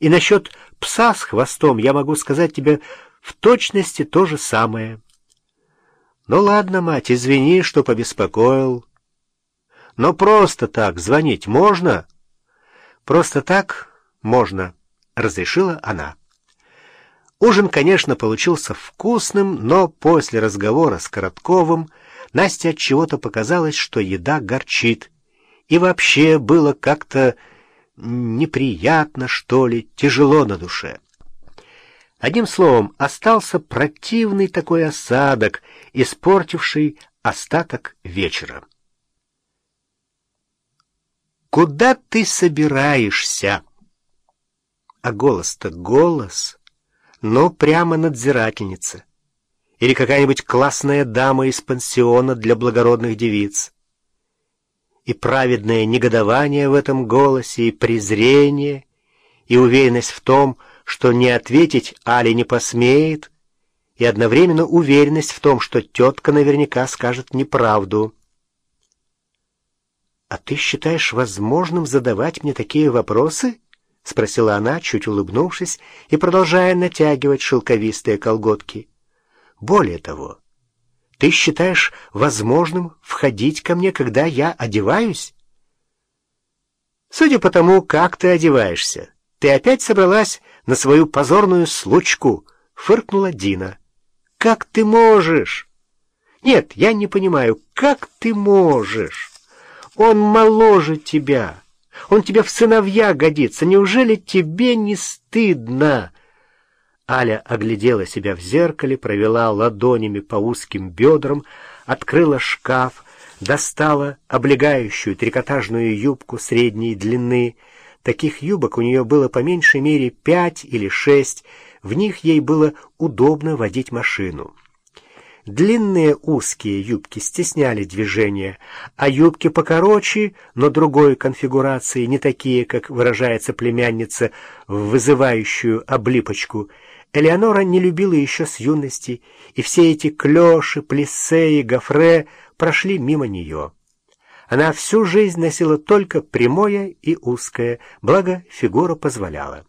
И насчет пса с хвостом я могу сказать тебе в точности то же самое. Ну ладно, мать, извини, что побеспокоил. Но просто так звонить можно? Просто так можно, разрешила она. Ужин, конечно, получился вкусным, но после разговора с Коротковым Насте от чего-то показалось, что еда горчит. И вообще было как-то неприятно, что ли, тяжело на душе. Одним словом, остался противный такой осадок, испортивший остаток вечера. «Куда ты собираешься?» А голос-то голос, но прямо надзирательница. Или какая-нибудь классная дама из пансиона для благородных девиц. И праведное негодование в этом голосе, и презрение, и уверенность в том, что не ответить Али не посмеет, и одновременно уверенность в том, что тетка наверняка скажет неправду. «А ты считаешь возможным задавать мне такие вопросы?» — спросила она, чуть улыбнувшись и продолжая натягивать шелковистые колготки. «Более того, ты считаешь возможным входить ко мне, когда я одеваюсь?» «Судя по тому, как ты одеваешься, ты опять собралась на свою позорную случку», — фыркнула Дина. «Как ты можешь?» «Нет, я не понимаю, как ты можешь?» Он моложе тебя. Он тебе в сыновья годится. Неужели тебе не стыдно?» Аля оглядела себя в зеркале, провела ладонями по узким бедрам, открыла шкаф, достала облегающую трикотажную юбку средней длины. Таких юбок у нее было по меньшей мере пять или шесть, в них ей было удобно водить машину. Длинные узкие юбки стесняли движение, а юбки покороче, но другой конфигурации, не такие, как выражается племянница, в вызывающую облипочку, Элеонора не любила еще с юности, и все эти клеши, плессе и гофре прошли мимо нее. Она всю жизнь носила только прямое и узкое, благо фигура позволяла.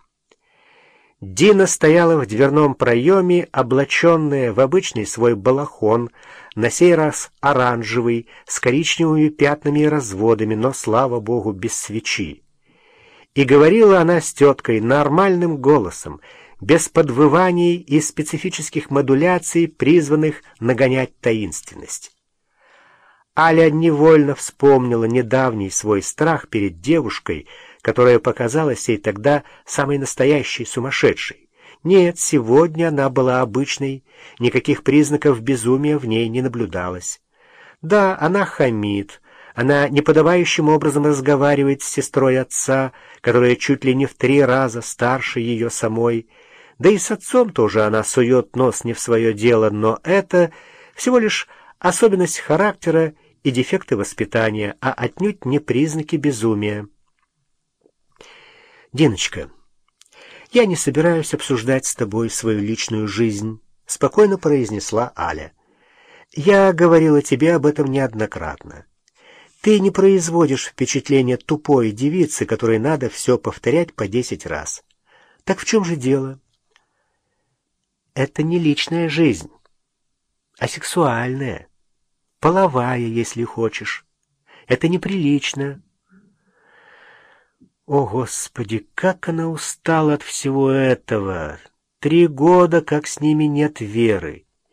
Дина стояла в дверном проеме, облаченная в обычный свой балахон, на сей раз оранжевый, с коричневыми пятнами и разводами, но, слава богу, без свечи. И говорила она с теткой нормальным голосом, без подвываний и специфических модуляций, призванных нагонять таинственность. Аля невольно вспомнила недавний свой страх перед девушкой — которая показалась ей тогда самой настоящей сумасшедшей. Нет, сегодня она была обычной, никаких признаков безумия в ней не наблюдалось. Да, она хамит, она неподобающим образом разговаривает с сестрой отца, которая чуть ли не в три раза старше ее самой, да и с отцом тоже она сует нос не в свое дело, но это всего лишь особенность характера и дефекты воспитания, а отнюдь не признаки безумия. «Диночка, я не собираюсь обсуждать с тобой свою личную жизнь», — спокойно произнесла Аля. «Я говорила тебе об этом неоднократно. Ты не производишь впечатления тупой девицы, которой надо все повторять по десять раз. Так в чем же дело?» «Это не личная жизнь, а сексуальная, половая, если хочешь. Это неприлично». О, Господи, как она устала от всего этого! Три года, как с ними нет веры.